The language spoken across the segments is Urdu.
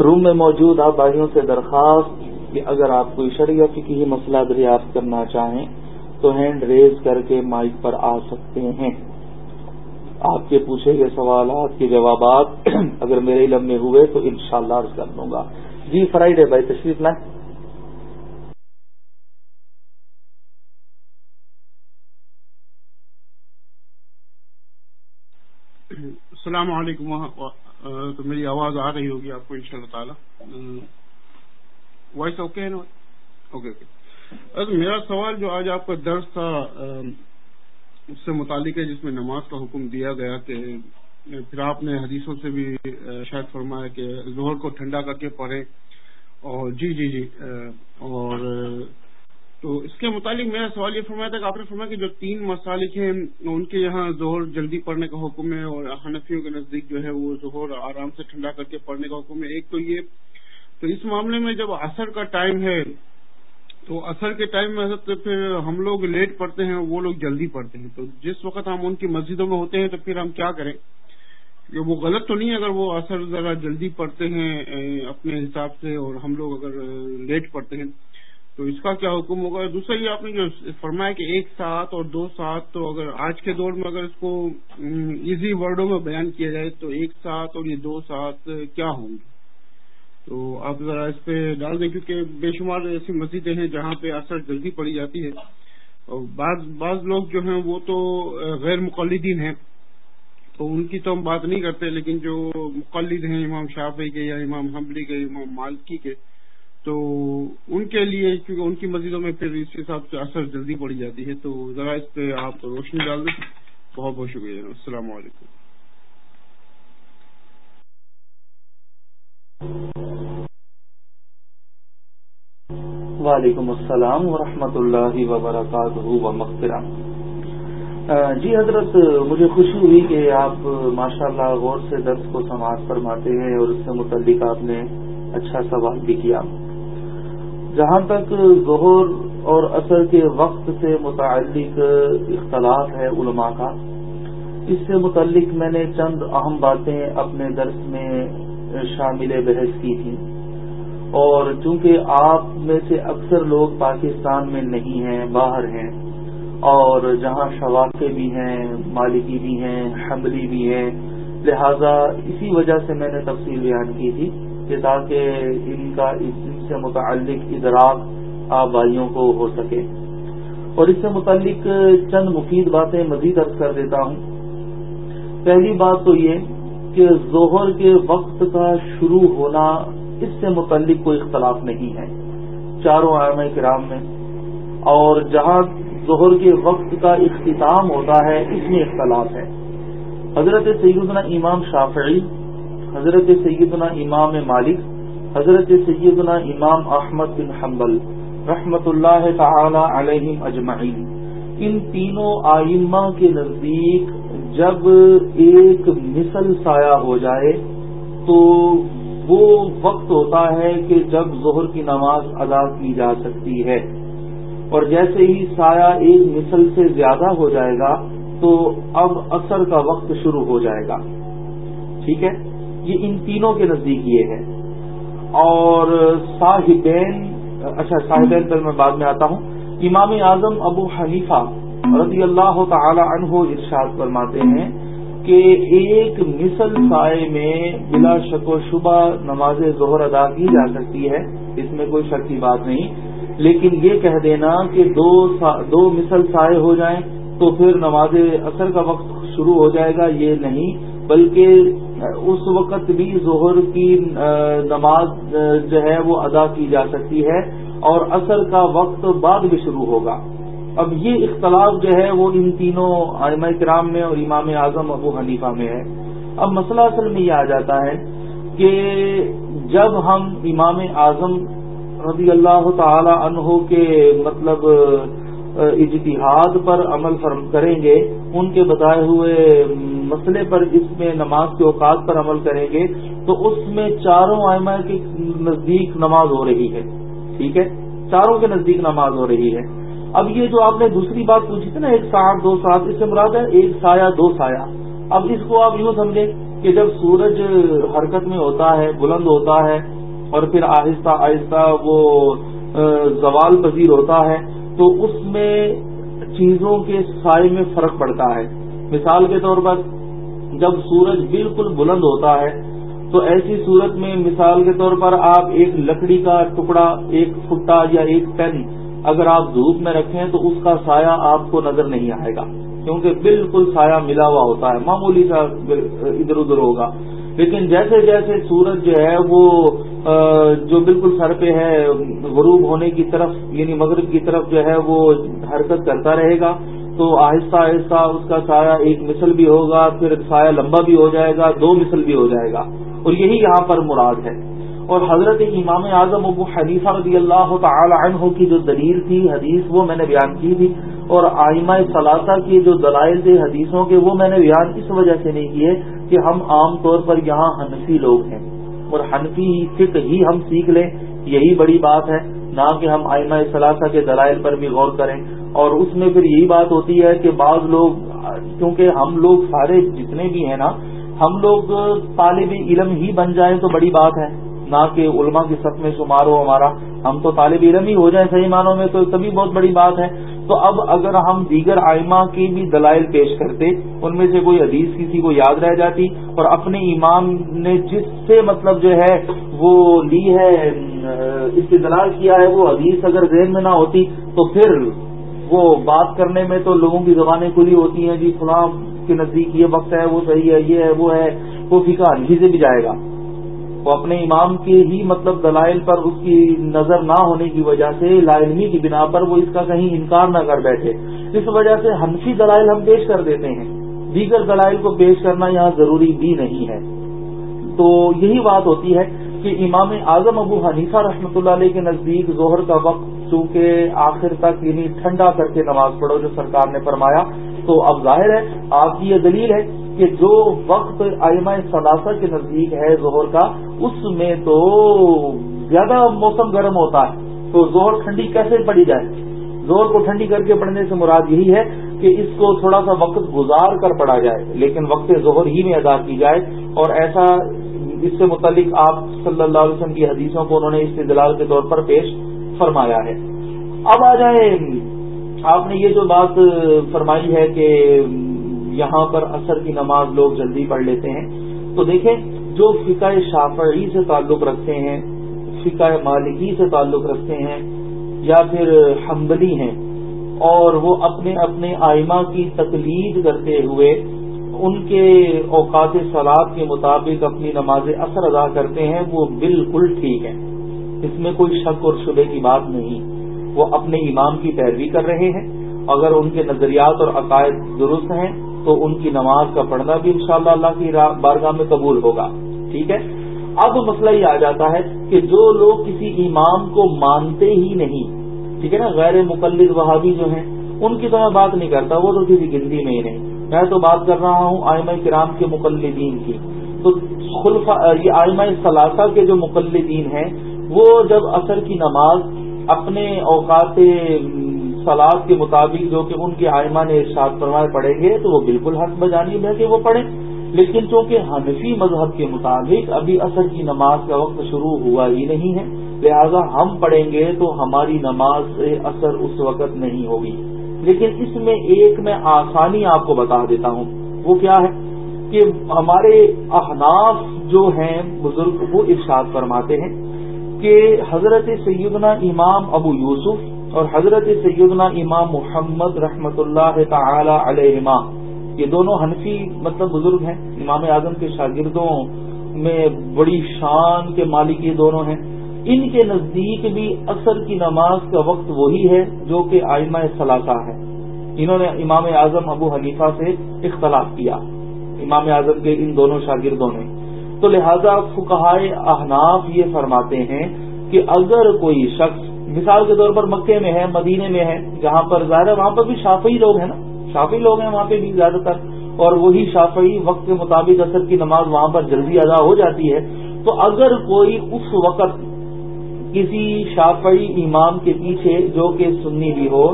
روم میں موجود آپ بھائیوں سے درخواست کہ اگر آپ کوئی شریعت کی مسئلہ دریافت کرنا چاہیں تو ہینڈ ریز کر کے مائک پر آ سکتے ہیں۔ آپ کے پوچھے گئے سوالات کے جوابات اگر میرے علم میں ہوئے تو انشاءاللہ عرض کر دوں گا۔ جی فرائیڈے بھائی، تشریف لائیں۔ السلام علیکم تو میری آواز آ رہی ہوگی آپ کو ان شاء اللہ تعالی وائس اوکے ہے نا؟ Okay okay. میرا سوال جو آج آپ کا درس تھا اس سے متعلق ہے، جس میں نماز کا حکم دیا گیا کہ پھر آپ نے حدیثوں سے بھی شاید فرمایا کہ زہر کو ٹھنڈا کر کے پڑھیں۔ اور جی جی جی اور تو اس کے متعلق میرا سوال یہ فرمایا تھا کہ آپ نے فرمایا کہ جو تین مسالک ہیں، ان کے یہاں زہر جلدی پڑھنے کا حکم ہے اور حنفیوں کے نزدیک جو ہے وہ زہر آرام سے ٹھنڈا کر کے پڑھنے کا حکم ہے۔ ایک تو یہ، تو اس معاملے میں جب عصر کا ٹائم ہے، تو عصر کے ٹائم میں پھر ہم لوگ لیٹ پڑھتے ہیں، وہ لوگ جلدی پڑھتے ہیں۔ تو جس وقت ہم ان کی مسجدوں میں ہوتے ہیں، تو پھر ہم کیا کریں؟ کہ وہ غلط تو نہیں، اگر وہ اثر ذرا جلدی پڑھتے ہیں اپنے حساب سے اور ہم لوگ اگر لیٹ پڑھتے ہیں تو اس کا کیا حکم ہوگا؟ دوسرا یہ آپ نے جو فرمایا کہ ایک ساتھ اور دو ساتھ تو اگر آج کے دور میں اگر اس کو ایزی ورڈوں میں بیان کیا جائے تو ایک ساتھ اور یہ دو ساتھ کیا ہوں گے؟ تو آپ ذرا اس پہ ڈال دیں کیونکہ بے شمار ایسی مسجدیں ہیں جہاں پہ اثر جلدی پڑی جاتی ہے۔ اور بعض بعض لوگ جو ہیں وہ تو غیر مقلدین ہیں۔ تو ان کی تو ہم بات نہیں کرتے، لیکن جو مقلد ہیں، امام شافی کے یا امام حملی کے، امام مالکی کے تو ان کے لیے، کیونکہ ان کی مسجدوں میں پھر اس کے حساب سے اثر جلدی پڑی جاتی ہے، تو ذرا اس پہ آپ روشنی ڈال دیں۔ بہت بہت شکریہ السلام علیکم۔ وعلیکم السلام ورحمۃ اللہ وبرکاتہ و مغفرہ جی حضرت، مجھے خوشی ہوئی کہ آپ ماشاء اللہ غور سے درد کو سماعت فرماتے ہیں اور اس سے متعلق آپ نے اچھا سوال بھی کیا۔ جہاں تک ظہر اور اثر کے وقت سے متعلق اختلاف ہے علماء کا، اس سے متعلق میں نے چند اہم باتیں اپنے درس میں شامل بحث کی تھی اور چونکہ آپ میں سے اکثر لوگ پاکستان میں نہیں ہیں، باہر ہیں، اور جہاں شواقے بھی ہیں، مالکی بھی ہیں حملی بھی ہیں، لہذا اسی وجہ سے میں نے تفصیل بیان کی تھی۔ کہ تاکہ ان کا ان سے متعلق ادراک بھائیوں کو ہو سکے۔ اور اس سے متعلق چند مفید باتیں مزید عرض کر دیتا ہوں۔ پہلی بات تو یہ کہ ظہر کے وقت کا شروع ہونا اس سے متعلق کوئی اختلاف نہیں ہے، چاروں عام کرام میں۔ اور جہاں ظہر کے وقت کا اختتام ہوتا ہے، اس میں اختلاف ہے۔ حضرت سیدنا امام شافعی حضرت سیدنا امام مالک، حضرت سیدنا امام احمد بن حنبل، رحمت اللہ تعالی علیہ اجمعین۔ ان تینوں آئمہ کے نزدیک جب ایک مثل سایہ ہو جائے، تو وہ وقت ہوتا ہے کہ جب ظہر کی نماز ادا کی جا سکتی ہے۔ اور جیسے ہی سایہ ایک مثل سے زیادہ ہو جائے گا، تو اب اثر کا وقت شروع ہو جائے گا۔ ٹھیک ہے؟ یہ ان تینوں کے نزدیک یہ ہے۔ اور صاحبین اچھا صاحبین پر میں بعد میں آتا ہوں۔ امام اعظم ابو حنیفہ رضی اللہ تعالی عنہ ارشاد فرماتے ہیں کہ ایک مثل سائے میں بلا شک و شبہ نماز ظہر ادا کی جا سکتی ہے، اس میں کوئی شک کی بات نہیں۔ لیکن یہ کہہ دینا کہ دو دو مثل سائے ہو جائیں تو پھر نماز اثر کا وقت شروع ہو جائے گا، یہ نہیں، بلکہ اس وقت بھی ظہر کی نماز جو ہے وہ ادا کی جا سکتی ہے اور اثر کا وقت بعد میں شروع ہوگا۔ اب یہ اختلاف جو ہے وہ ان تینوں عالم کرام میں اور امام اعظم ابو حنیفہ میں ہے۔ اب مسئلہ اصل میں یہ آ جاتا ہے کہ جب ہم امام اعظم رضی اللہ تعالی عنہ کے مطلب اجتہاد پر عمل فرم کریں گے، ان کے بتائے ہوئے مسئلے پر اس میں نماز کے اوقات پر عمل کریں گے، تو اس میں چاروں آئمہ کے نزدیک نماز ہو رہی ہے۔ ٹھیک ہے؟ چاروں کے نزدیک نماز ہو رہی ہے۔ اب یہ جو آپ نے دوسری بات پوچھی تھی نا، ایک ساتھ دو ساتھ اس سے مراد ہے ایک سایہ، دو سایہ۔ اب اس کو آپ یوں سمجھیں کہ جب سورج حرکت میں ہوتا ہے، بلند ہوتا ہے اور پھر آہستہ آہستہ وہ زوال پذیر ہوتا ہے، تو اس میں چیزوں کے سائے میں فرق پڑتا ہے۔ مثال کے طور پر جب سورج بالکل بلند ہوتا ہے، تو ایسی صورت میں مثال کے طور پر آپ ایک لکڑی کا ٹکڑا، ایک فٹا یا ایک پین اگر آپ دھوپ میں رکھیں تو اس کا سایہ آپ کو نظر نہیں آئے گا، کیونکہ بالکل سایہ ملا ہوا ہوتا ہے۔ معمولی سا ادھر ادھر ہوگا۔ لیکن جیسے جیسے سورج جو ہے، وہ جو بالکل سر پہ ہے، غروب ہونے کی طرف یعنی مغرب کی طرف جو ہے، وہ حرکت کرتا رہے گا۔ تو آہستہ آہستہ اس کا سایہ ایک مثل بھی ہوگا، پھر سایہ لمبا بھی ہو جائے گا، دو مثل بھی ہو جائے گا۔ اور یہی یہاں پر مراد ہے۔ اور حضرت امام اعظم ابو حنیفہ رضی اللہ تعالی عنہ کی جو دلیل تھی، حدیث وہ میں نے بیان کی تھی۔ اور آئمہ ثلاثہ کی جو دلائل تھے حدیثوں کے، وہ میں نے بیان اس وجہ سے نہیں کیے کہ ہم عام طور پر یہاں حنفی لوگ ہیں۔ اور حنفی فکر ہی ہم سیکھ لیں۔ یہی بڑی بات ہے، نہ کہ ہم آئمہ ثلاثہ کے دلائل پر بھی غور کریں۔ اور اس میں پھر یہی بات ہوتی ہے کہ بعض لوگ، کیونکہ ہم لوگ سارے جتنے بھی ہیں نا، ہم لوگ طالب علم ہی بن جائیں تو بڑی بات ہے۔ نہ کہ علماء کی سب میں شمار ہو ہمارا۔ ہم تو طالب علم ہی ہو جائیں صحیح معنوں میں تو تبھی بہت بڑی بات ہے۔ تو اب اگر ہم دیگر آئمہ کی بھی دلائل پیش کرتے، ان میں سے کوئی حدیث کسی کو یاد رہ جاتی اور اپنے امام نے جس سے مطلب جو ہے، وہ لی ہے اس کی دلال کیا ہے، وہ حدیث اگر ذہن میں نہ ہوتی تو پھر وہ بات کرنے میں تو لوگوں کی زبانیں کھلی ہوتی ہیں جی فلاں کے نزدیک یہ وقت ہے، وہ صحیح ہے، یہ ہے، وہ ہے، وہ فکا ہی سے بھی جائے گا۔ وہ اپنے امام کے ہی مطلب دلائل پر اس کی نظر نہ ہونے کی وجہ سے، لا علمی کی بنا پر وہ اس کا کہیں انکار نہ کر بیٹھے۔ اس وجہ سے ہنفی دلائل ہم پیش کر دیتے ہیں۔ دیگر دلائل کو پیش کرنا یہاں ضروری بھی نہیں ہے۔ تو یہی بات ہوتی ہے کہ امام اعظم ابو حنیفہ رحمۃ اللہ علیہ کے نزدیک ظہر کا وقت چونکہ آخر تک یعنی ٹھنڈا کر کے نماز پڑھو جو سرکار نے فرمایا، تو اب ظاہر ہے، آپ کی یہ دلیل ہے کہ جو وقت آئمہ ثلاثہ کے نزدیک ہے زہر کا، اس میں تو زیادہ موسم گرم ہوتا ہے۔ تو زہر ٹھنڈی کیسے پڑی جائے؟ زور کو ٹھنڈی کر کے پڑھنے سے مراد یہی ہے کہ اس کو تھوڑا سا وقت گزار کر پڑھا جائے، لیکن وقت ظہر ہی میں ادا کی جائے اور ایسا اس سے متعلق آپ صلی اللہ علیہ وسلم کی حدیثوں کو انہوں نے استدلال کے طور پر پیش فرمایا ہے۔ اب آ جائیں، آپ نے یہ جو بات فرمائی ہے کہ یہاں پر اثر کی نماز لوگ جلدی پڑھ لیتے ہیں، تو دیکھیں، جو فقہ شافعی سے تعلق رکھتے ہیں، فقہ مالکی سے تعلق رکھتے ہیں، یا پھر حمبلی ہیں، اور وہ اپنے اپنے آئمہ کی تقلید کرتے ہوئے ان کے اوقات سلاد کے مطابق اپنی نماز اثر ادا کرتے ہیں، وہ بالکل ٹھیک ہے اس میں کوئی شک اور شبے کی بات نہیں۔ وہ اپنے امام کی پیروی کر رہے ہیں۔ اگر ان کے نظریات اور عقائد درست ہیں، تو ان کی نماز کا پڑھنا بھی انشاءاللہ اللہ کی بارگاہ میں قبول ہوگا۔ ٹھیک ہے؟ اب مسئلہ یہ آ جاتا ہے کہ جو لوگ کسی امام کو مانتے ہی نہیں، ٹھیک ہے نا؟ غیر مقلد وہابی جو ہیں، ان کی تو میں بات نہیں کرتا، وہ تو کسی گنتی میں ہی نہیں میں تو بات کر رہا ہوں آئمہ کرام کے مقلدین کی۔ تو یہ آئمہ ثلاثہ کے جو مقلدین ہیں، وہ جب اثر کی نماز اپنے اوقات سلاد کے مطابق جو کہ ان کے آئمہ نے ارشاد فرمائے پڑھیں گے، تو وہ بالکل حق بجانی ہے کہ وہ پڑھیں۔ لیکن چونکہ حنفی مذہب کے مطابق ابھی اثر کی نماز کا وقت شروع ہوا ہی نہیں ہے، لہذا ہم پڑھیں گے تو ہماری نماز سے اثر اس وقت نہیں ہوگی۔ لیکن اس میں ایک میں آسانی آپ کو بتا دیتا ہوں، وہ کیا ہے؟ کہ ہمارے احناف جو ہیں، بزرگ، وہ ارشاد فرماتے ہیں کہ حضرت سیدنا امام ابو یوسف اور حضرت سیدنا امام محمد رحمت اللہ تعالی علیہ یہ دونوں حنفی مطلب بزرگ ہیں، امام اعظم کے شاگردوں میں بڑی شان کے مالک یہ دونوں ہیں۔ ان کے نزدیک بھی اثر کی نماز کا وقت وہی ہے جو کہ آئمہ ثلاثہ ہے۔ انہوں نے امام اعظم ابو حنیفہ سے اختلاف کیا۔ امام اعظم کے ان دونوں شاگردوں نے۔ تو لہذا فکہائے احناف یہ فرماتے ہیں کہ اگر کوئی شخص، مثال کے طور پر مکے میں ہے، مدینے میں ہے، جہاں پر ظاہر وہاں پر بھی شافی لوگ ہیں نا۔ شافی لوگ ہیں وہاں پہ بھی زیادہ تر۔ اور وہی شافی وقت کے مطابق اثر کی نماز وہاں پر جلدی ادا ہو جاتی ہے۔ تو اگر کوئی اس وقت کسی شافعی امام کے پیچھے جو کہ سنی بھی ہو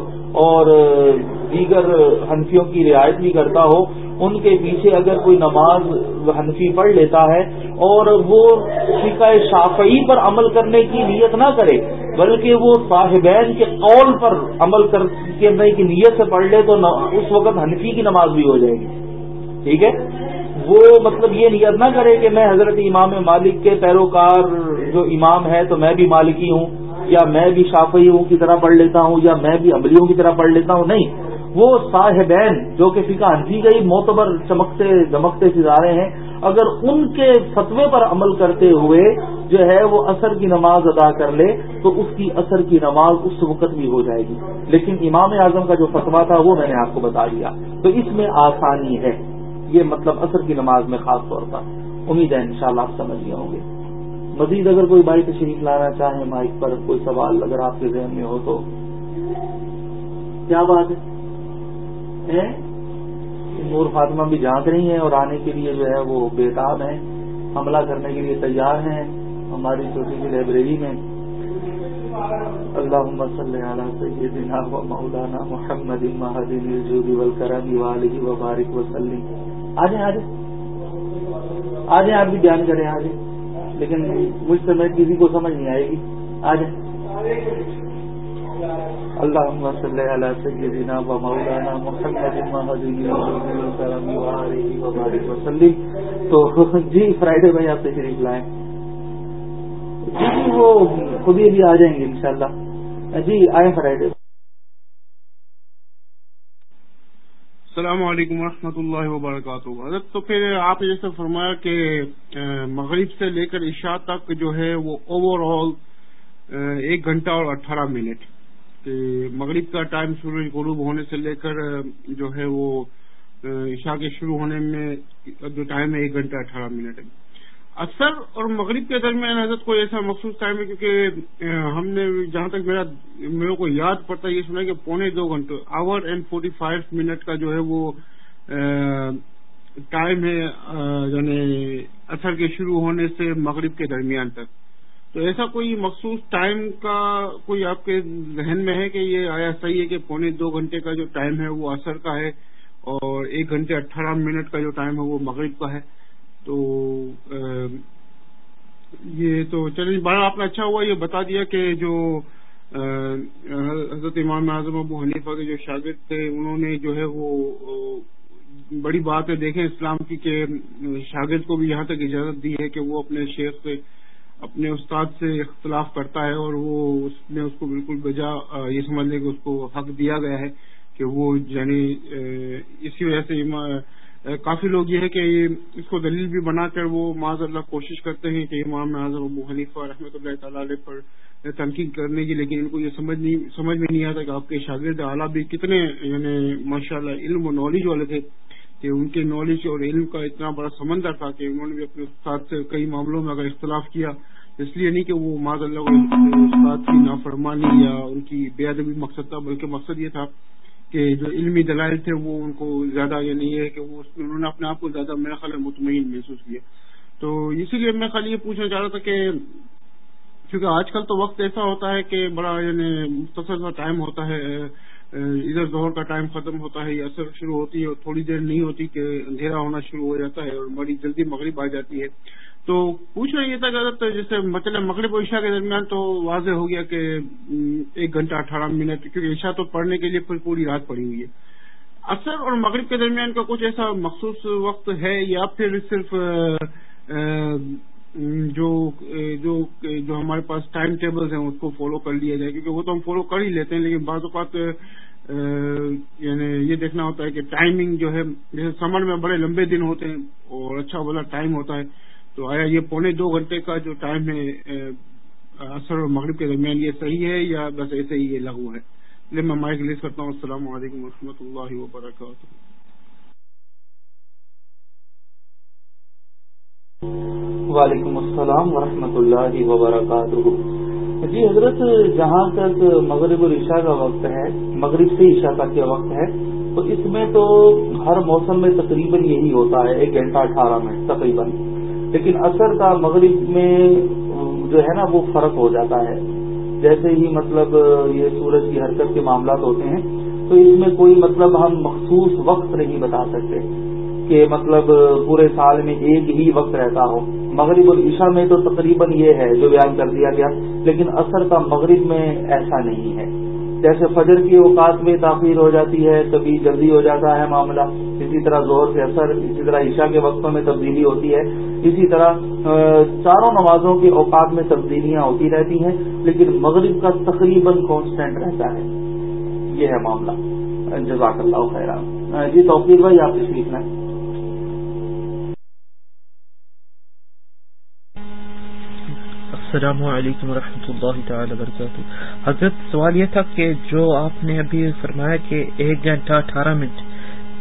اور دیگر ہنفیوں کی رعایت بھی کرتا ہو، ان کے پیچھے اگر کوئی نماز حنفی پڑھ لیتا ہے اور وہ فقہ شافعی پر عمل کرنے کی نیت نہ کرے، بلکہ وہ صاحبین کے قول پر عمل کرنے کی نیت سے پڑھ لے تو اس وقت حنفی کی نماز بھی ہو جائے گی۔ ٹھیک ہے؟ وہ مطلب یہ نیت نہ کرے کہ میں حضرت امام مالک کے پیروکار جو امام ہے تو میں بھی مالکی ہوں، یا میں بھی شافعی ہوں کی طرح پڑھ لیتا ہوں، یا میں بھی عملیوں کی طرح پڑھ لیتا ہوں، نہیں۔ وہ صاحبین جو کہ فقہ ہنسی گئی معتبر چمکتے دمکتے ستارے ہیں، اگر ان کے فتوے پر عمل کرتے ہوئے جو ہے وہ اثر کی نماز ادا کر لے، تو اس کی اثر کی نماز اس وقت بھی ہو جائے گی۔ لیکن امام اعظم کا جو فتوا تھا وہ میں نے آپ کو بتا دیا۔ تو اس میں آسانی ہے۔ یہ مطلب اثر کی نماز میں خاص طور پر۔ امید ہے انشاءاللہ شاء آپ سمجھ گئے ہوں گے۔ مزید اگر کوئی بائک تشریف لانا چاہے مائک پر کوئی سوال اگر آپ کے ذہن میں ہو تو۔ کیا بات ہے؟ نور فاطمہ بھی جھانک رہی ہیں اور آنے کے لیے جو ہے وہ بےتاب ہیں۔ حملہ کرنے کے لیے تیار ہیں۔ ہماری چھوٹی سی لائبریری میں۔ اللہ صلی علی سیدنا و مولانا محمد مہدین الجود والکرم والہ وبارک وسلم آ جائیں آ جائیں۔ آ جائیں، آپ بھی بیان کریں، آ جائیں۔ لیکن مجھ سے میں کسی کو سمجھ نہیں آئے گی۔ آ جائیں۔ اللہ صلی اللہ سیدنا و مولانا محمد وسلم تو جی فرائیڈے میں آپ تشریف لائیں۔ جی جی وہ خود ہی بھی آ جائیں گے انشاءاللہ۔ جی آئے فرائیڈے السلام علیکم ورحمۃ اللہ وبرکاتہ۔ حضرت، تو پھر آپ نے جیسے فرمایا کہ مغرب سے لے کر عشاء تک جو ہے وہ اوور آل ایک گھنٹہ اور اٹھارہ منٹ۔ کہ مغرب کا ٹائم سورج غروب ہونے سے لے کر جو ہے وہ عشاء کے شروع ہونے میں جو ٹائم ہے ایک گھنٹہ اٹھارہ منٹ۔ ہے اثر اور مغرب کے درمیان حضرت کوئی ایسا مخصوص ٹائم ہے کیونکہ ہم نے جہاں تک میرا، میرے کو یاد پڑتا ہے، یہ سنا کہ پونے دو گھنٹے hour and forty five minute کا جو ہے وہ ٹائم ہے یعنی اثر کے شروع ہونے سے مغرب کے درمیان تک۔ تو ایسا کوئی مخصوص ٹائم کا کوئی آپ کے ذہن میں ہے کہ یہ آیا صحیح ہے کہ پونے دو گھنٹے کا جو ٹائم ہے وہ اثر کا ہے اور ایک گھنٹے اٹھارہ منٹ کا جو ٹائم ہے وہ مغرب کا ہے؟ تو یہ تو چلیے بڑا آپ نے اچھا ہوا یہ بتا دیا کہ جو حضرت امام اعظم ابو حنیفہ کے جو شاگرد تھے، انہوں نے جو ہے وہ بڑی بات ہے، دیکھیں اسلام کی کہ شاگرد کو بھی یہاں تک اجازت دی ہے کہ وہ اپنے شیخ سے، اپنے استاد سے اختلاف کرتا ہے اور وہ اس نے اس کو بالکل بجا یہ سمجھ لے کہ اس کو حق دیا گیا ہے کہ وہ یعنی اسی وجہ سے کافی لوگ یہ ہے کہ اس کو دلیل بھی بنا کر وہ معاذ اللہ کوشش کرتے ہیں کہ امام اعظم ابو حنیفہ رحمۃ اللہ تعالی علیہ پر تنقید کرنے کی، لیکن ان کو یہ سمجھ نہیں، سمجھ میں نہیں آتا کہ آپ کے شاگرد اعلیٰ بھی کتنے یعنی ماشاء اللہ علم و نالج والے تھے کہ ان کے نالج اور علم کا اتنا بڑا سمندر تھا کہ انہوں نے بھی اپنے استاد سے کئی معاملوں میں اگر اختلاف کیا، اس لیے نہیں کہ وہ معاذ اللہ استاد کی نافرمانی یا ان کی بے ادبی مقصد تھا، بلکہ مقصد یہ تھا کہ جو علمی دلائل تھے وہ ان کو زیادہ یہ نہیں ہے کہ وہ انہوں نے اپنے آپ کو زیادہ میرا خیال مطمئن محسوس کیا۔ تو اسی لیے میں خالی یہ پوچھنا چاہ رہا تھا کہ کیونکہ آج کل تو وقت ایسا ہوتا ہے کہ بڑا یعنی مختصر سا ٹائم ہوتا ہے ادھر ظہر کا ٹائم ختم ہوتا ہے، یا اثر شروع ہوتی ہے اور تھوڑی دیر نہیں ہوتی کہ اندھیرا ہونا شروع ہو جاتا ہے اور بڑی جلدی مغرب آ جاتی ہے۔ تو پوچھنا یہ تھا کہ جیسے مطلب مغرب و عشاء کے درمیان تو واضح ہو گیا کہ ایک گھنٹہ اٹھارہ منٹ، کیونکہ عشاء تو پڑھنے کے لیے پھر پوری رات پڑی ہوئی ہے۔ اثر اور مغرب کے درمیان کا کچھ ایسا مخصوص وقت ہے یا پھر صرف جو جو جو ہمارے پاس ٹائم ٹیبلز ہیں، اس کو فالو کر لیا جائے، کیونکہ وہ تو ہم فالو کر ہی لیتے ہیں، لیکن بعض اوقات یعنی یہ دیکھنا ہوتا ہے کہ ٹائمنگ جو ہے، جیسے سمر میں بڑے لمبے دن ہوتے ہیں اور اچھا بڑا ٹائم ہوتا ہے تو آیا یہ پونے دو گھنٹے کا جو ٹائم ہے اثر اور مغرب کے درمیان یہ صحیح ہے یا بس ایسے ہی یہ لگو ہے؟ لیے میں مائک لیس کرتا ہوں۔ السلام علیکم و رحمۃ اللہ وبرکاتہ۔ وعلیکم السلام ورحمۃ اللہ وبرکاتہ۔ جی حضرت، جہاں تک مغرب اور عشاء کا وقت ہے، مغرب سے عشاء تک کا وقت ہے، تو اس میں تو ہر موسم میں تقریباً یہی ہوتا ہے، ایک گھنٹہ اٹھارہ منٹ تقریباً۔ لیکن اثر کا مغرب میں، جو ہے نا، وہ فرق ہو جاتا ہے۔ جیسے ہی مطلب یہ سورج کی حرکت کے معاملات ہوتے ہیں، تو اس میں کوئی مطلب ہم مخصوص وقت نہیں بتا سکتے کہ مطلب پورے سال میں ایک ہی وقت رہتا ہو۔ مغرب العشاء میں تو تقریباً یہ ہے، جو بیان کر دیا گیا، لیکن اثر کا مغرب میں ایسا نہیں ہے۔ جیسے فجر کی اوقات میں تاخیر ہو جاتی ہے، کبھی جلدی ہو جاتا ہے معاملہ، اسی طرح زور سے اثر، اسی طرح عشاء کے وقتوں میں تبدیلی ہوتی ہے۔ اسی طرح چاروں نمازوں کے اوقات میں تبدیلیاں ہوتی رہتی ہیں، لیکن مغرب کا تقریباً کانسٹینٹ رہتا ہے۔ یہ ہے معاملہ۔ جزاک اللہ خیر جی توفیر بھائی، آپ تشریف لیں السلام علیکم ورحمۃ اللہ تعالی وبرکاتہ۔ حضرت، سوال یہ تھا کہ جو آپ نے ابھی فرمایا کہ ایک گھنٹہ اٹھارہ منٹ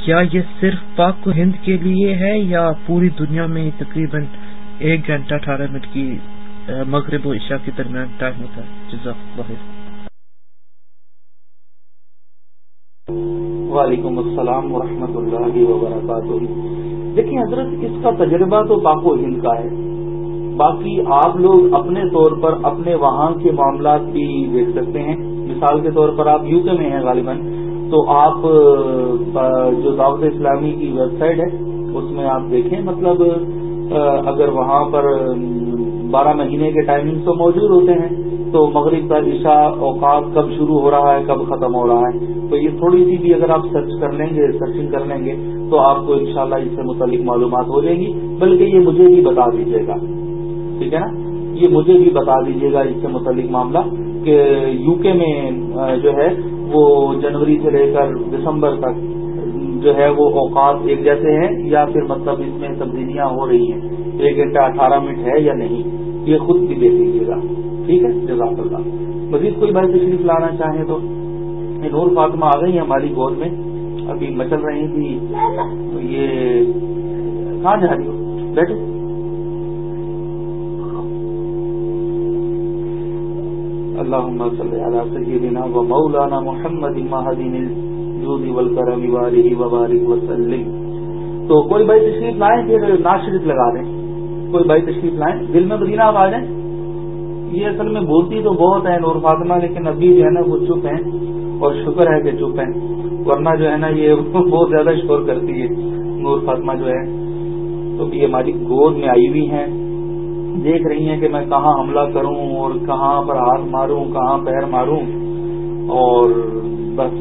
کیا یہ صرف پاک و ہند کے لیے ہے یا پوری دنیا میں تقریباً ایک گھنٹہ اٹھارہ منٹ کی مغرب و عشاء کے درمیان ٹائم ہوتا ہے؟ جزاک بخیر وعلیکم السلام ورحمۃ اللہ وبرکاتہ۔ دیکھیں حضرت، اس کا تجربہ تو پاک و ہند کا ہے۔ باقی آپ لوگ اپنے طور پر اپنے وہاں کے معاملات بھی دیکھ سکتے ہیں۔ مثال کے طور پر آپ یو کے میں ہیں غالباً۔ تو آپ جو دعوت اسلامی کی ویب سائٹ ہے، اس میں آپ دیکھیں۔ مطلب اگر وہاں پر بارہ مہینے کے ٹائمنگ تو موجود ہوتے ہیں، تو مغرب کا عشاء اوقات کب شروع ہو رہا ہے، کب ختم ہو رہا ہے۔ تو یہ تھوڑی سی بھی اگر آپ سرچ کر لیں گے سرچنگ کر لیں گے، تو آپ کو انشاءاللہ اس سے متعلق معلومات ہو جائیں گی۔ بلکہ یہ مجھے بھی بتا دیجیے گا۔ ٹھیک ہے نا؟ یہ مجھے بھی بتا دیجیے گا اس سے متعلق معاملہ کہ یو کے میں جو ہے وہ جنوری سے لے کر دسمبر تک جو ہے وہ اوقات ایک جیسے ہیں یا پھر مطلب اس میں تبدیلیاں ہو رہی ہیں؟ ایک گھنٹہ اٹھارہ منٹ ہے یا نہیں؟ یہ خود بھی دیکھ لیجیے گا۔ ٹھیک ہے؟ جزاک اللہ۔ مزید کوئی بھائی تشریف لانا چاہیں تو نور فاطمہ آ گئی ہیں ہماری گود میں۔ ابھی مچل رہی تھی۔ یہ کہاں جا رہی ہو؟ بیٹھے اللهم صل على سيدنا ومولانا محمد مهدين الجود والكرم وآله وبارك وسلم. تو کوئی بھائی تشریف لائیں پھر ناشرف لگا دیں. کوئی بھائی تشریف لائیں. دل میں مدینہ آ جائیں یہ اصل میں بولتی تو بہت ہے نور فاطمہ، لیکن ابھی جو ہے نا وہ چپ ہیں اور شکر ہے کہ چپ ہیں. ورنہ جو ہے نا یہ بہت زیادہ شور کرتی ہے نور فاطمہ جو ہے. تو یہ ہماری گود میں آئی ہوئی ہیں. دیکھ رہی ہیں کہ میں کہاں حملہ کروں اور کہاں پر ہاتھ ماروں، کہاں پیر ماروں۔ اور بس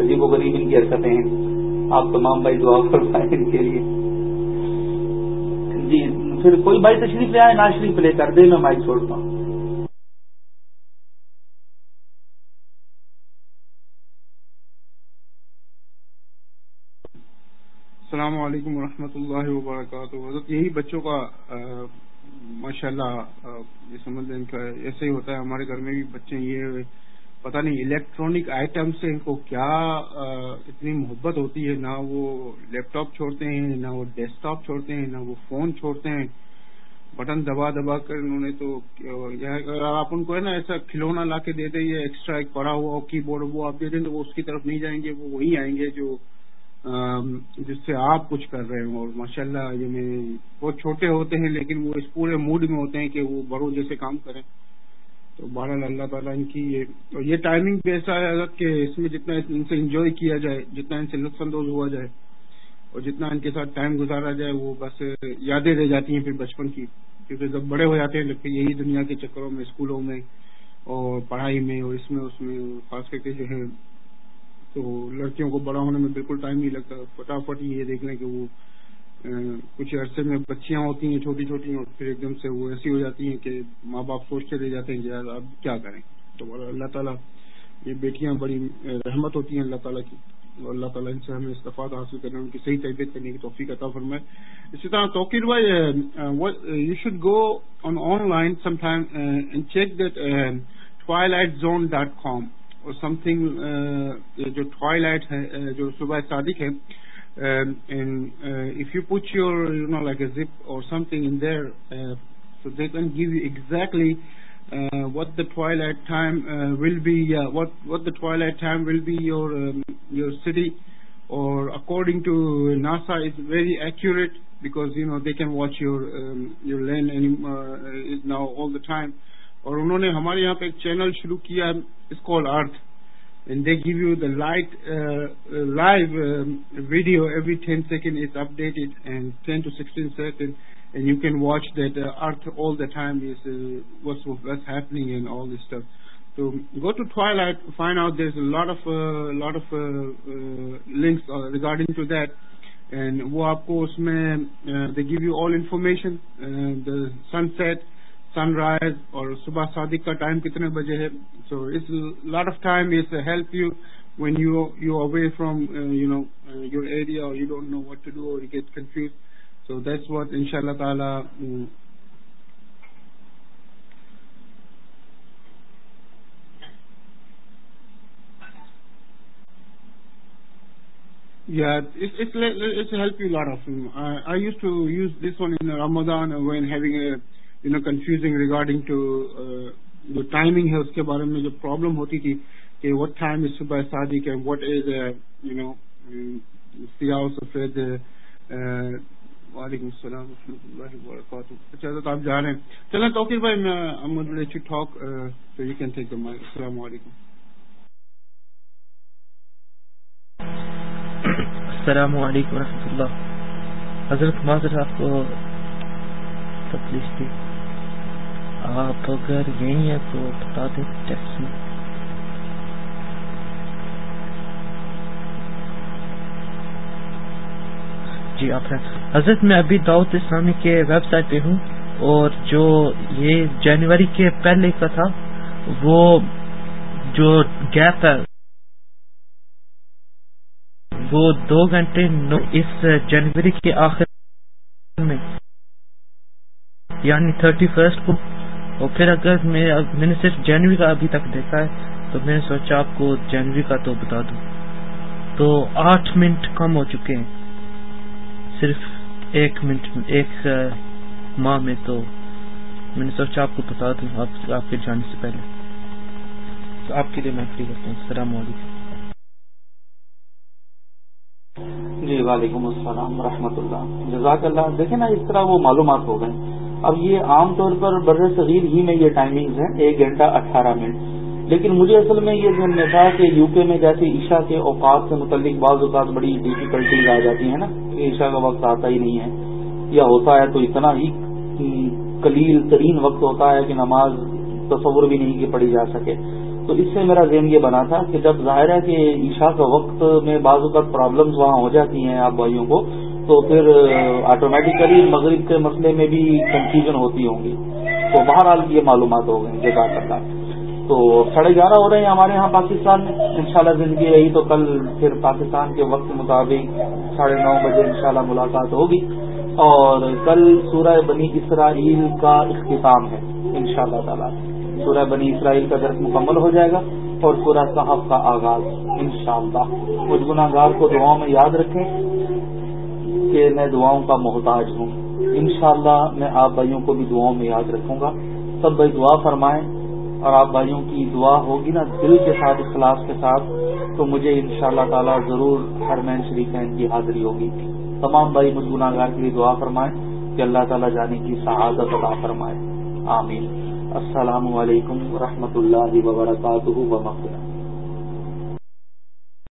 عجیب و غریب ان کی حرکتیں ہیں۔ آپ تمام بھائی دعا فرمائیں ان کے لیے۔ جی پھر کوئی بھائی تشریف لے آئے نا شریف لے کر دے، میں مائک چھوڑتا ہوں۔ السلام علیکم ورحمۃ اللہ وبرکاتہ۔ حضرت، یہی بچوں کا ماشاء اللہ یہ سمجھ لیں ایسے ہی ہوتا ہے، ہمارے گھر میں بھی بچے یہ پتہ نہیں الیکٹرانک آئٹم سے ان کو کیا اتنی محبت ہوتی ہے، نہ وہ لیپ ٹاپ چھوڑتے ہیں، نہ وہ ڈیسک ٹاپ چھوڑتے ہیں، نہ وہ فون چھوڑتے ہیں۔ بٹن دبا دبا کر انہوں نے تو اگر آپ ان کو ہے نا ایسا کھلونا لا کے دے دیں، یا ایکسٹرا ایک پڑا ہوا کی بورڈ وہ آپ دے دیں تو وہ اس کی طرف نہیں جائیں گے، وہ وہی آئیں گے جو جس سے آپ کچھ کر رہے ہوں اور ماشاء اللہ یہ بہت چھوٹے ہوتے ہیں لیکن وہ اس پورے موڈ میں ہوتے ہیں کہ وہ بڑوں جیسے کام کریں۔ تو بہرحال اللہ تعالیٰ ان کی یہ یہ ٹائمنگ بھی ایسا ہے کہ اس میں جتنا ان سے انجوائے کیا جائے، جتنا ان سے لطف اندوز ہوا جائے اور جتنا ان کے ساتھ ٹائم گزارا جائے، وہ بس یادیں رہ جاتی ہیں پھر بچپن کی۔ کیونکہ جب بڑے ہو جاتے ہیں لگتے یہی دنیا کے چکروں میں، اسکولوں میں اور پڑھائی میں اور اس میں اس میں خاص کر کے جو ہے تو لڑکیوں کو بڑا ہونے میں بالکل ٹائم نہیں لگتا۔ فٹافٹ یہ دیکھ لیں کہ وہ کچھ عرصے میں بچیاں ہوتی ہیں، چھوٹی چھوٹی، اور پھر ایک دم سے وہ ایسی ہو جاتی ہیں کہ ماں باپ سوچتے رہ جاتے ہیں کہ یار اب کیا کریں۔ تو اللہ تعالیٰ، یہ بیٹیاں بڑی رحمت ہوتی ہیں اللہ تعالیٰ کی۔ اور اللہ تعالیٰ ان سے ہمیں استفاد حاصل کرنے، ان کی صحیح تربیت کرنے کی توفیق عطا فرمائے۔ اسی طرح توقیر بھائی you should go on online some time check that twilight zone dot com or something جو ٹوائے لائٹ ہے جو صبح صادق ہے if you punch your you know like a zip or something in there so they can give you exactly what the twilight time will be what the twilight time will be your your city or according to NASA is very accurate because you know they can watch your your land now all the time اور انہوں نے ہمارے یہاں پہ ایک چینل شروع کیا، is call earth. And they give you the light live video every ten second is updated and ten to sixteen second and you can watch that earth all the time happening and all this stuff to go to alarm light find out there lot of lot of links regarding to that and وہ آپ کو اس میں they give you all information the sunset sunrise اور صبح صادق کا ٹائم کتنے بجے ہے so us lot of time is help you when you you away from you know your area or you don't know what to do or get confuse so that's what ان شاء اللہ تعالی Yeah, it's, it's, it's help you a lot of. Mm, I, I used to use this one in Ramadan when having a you know confusing regarding to uh, جو ٹائمنگ ہے اس کے بارے میں جو پرابلم ہوتی تھی کہ وٹ ٹائم از صبح شادی کے وٹ از یو نو سیاح سفید وعلیکم السلام و رحمۃ اللہ وبرکاتہ۔ اچھا تو آپ جا رہے ہیں۔ چلیں توقیر بھائی میں ٹاک تو یو کین ٹیک السلام علیکم۔ السلام علیکم ورحمۃ اللہ۔ حضرت معذر آپ کو تکلیف دی۔ آپ اگر یہی ہیں تو بتا دیں ٹیکس میں جی آپ حضرت، میں ابھی دعوت اسلامی کے ویب سائٹ پہ ہوں اور جو یہ جنوری کے پہلے کا تھا، وہ جو گیپ ہے، وہ دو گھنٹے اس جنوری کے آخر میں یعنی تھرٹی فرسٹ کو اور پھر اگر میں نے صرف جنوری کا ابھی تک دیکھا ہے، تو میں نے سوچا آپ کو جنوری کا تو بتا دوں۔ تو آٹھ منٹ کم ہو چکے ہیں۔ صرف ایک منٹ ایک ماہ میں تو میں نے سوچا آپ کو بتا دوں، آپ کے جانے سے پہلے۔ تو آپ کے لیے میں فری کرتا ہوں۔ السلام علیکم۔ جی وعلیکم السلام ورحمۃ اللہ۔ جزاک اللہ۔ دیکھیں نا، اس طرح وہ معلومات ہو گئے۔ اب یہ عام طور پر بر صغیر ہی میں یہ ٹائمنگز ہیں، ایک گھنٹہ اٹھارہ منٹ۔ لیکن مجھے اصل میں یہ ذہن میں تھا کہ یو کے میں جیسے عشاء کے اوقات سے متعلق بعض اوقات بڑی ڈیفیکلٹیز آ جاتی ہیں نا، عشاء کا وقت آتا ہی نہیں ہے۔ یا ہوتا ہے تو اتنا ہی قلیل ترین وقت ہوتا ہے کہ نماز تصور بھی نہیں کہ پڑھی جا سکے۔ تو اس سے میرا ذہن یہ بنا تھا کہ جب ظاہر ہے کہ عشاء کا وقت میں بعض اوقات پرابلمز وہاں ہو جاتی ہیں آپ بھائیوں کو تو پھر آٹومیٹیکلی مغرب کے مسئلے میں بھی کنفیوژن ہوتی ہوں گی۔ تو بہرحال یہ معلومات ہو گئی جزاک اللہ۔ تو ساڑھے گیارہ ہو رہے ہیں ہمارے یہاں پاکستان۔ میں انشاءاللہ زندگی رہی تو کل پھر پاکستان کے وقت مطابق ساڑھے نو بجے انشاءاللہ ملاقات ہوگی۔ اور کل سورہ بنی اسرائیل کا اختتام ہے، انشاءاللہ تعالی۔ سورہ بنی اسرائیل کا درس مکمل ہو جائے گا اور سورہ صحف کا آغاز، انشاءاللہ۔ شاء اللہ گناہ گار کو دعاؤں میں یاد رکھیں۔ کہ میں دعاؤں کا محتاج ہوں۔ انشاءاللہ میں آپ بھائیوں کو بھی دعاؤں میں یاد رکھوں گا۔ سب بھائی دعا فرمائیں اور آپ بھائیوں کی دعا ہوگی نا دل کے ساتھ، اخلاص کے ساتھ، تو مجھے ان شاء اللہ تعالیٰ ضرور ہر مین شریف کی حاضری ہوگی۔ تمام بھائی مجھ گناہ گار کے لیے دعا فرمائیں کہ اللہ تعالیٰ جانے کی سعادت ادا فرمائے۔ آمین۔ السلام علیکم ورحمۃ اللہ وبرکاتہ۔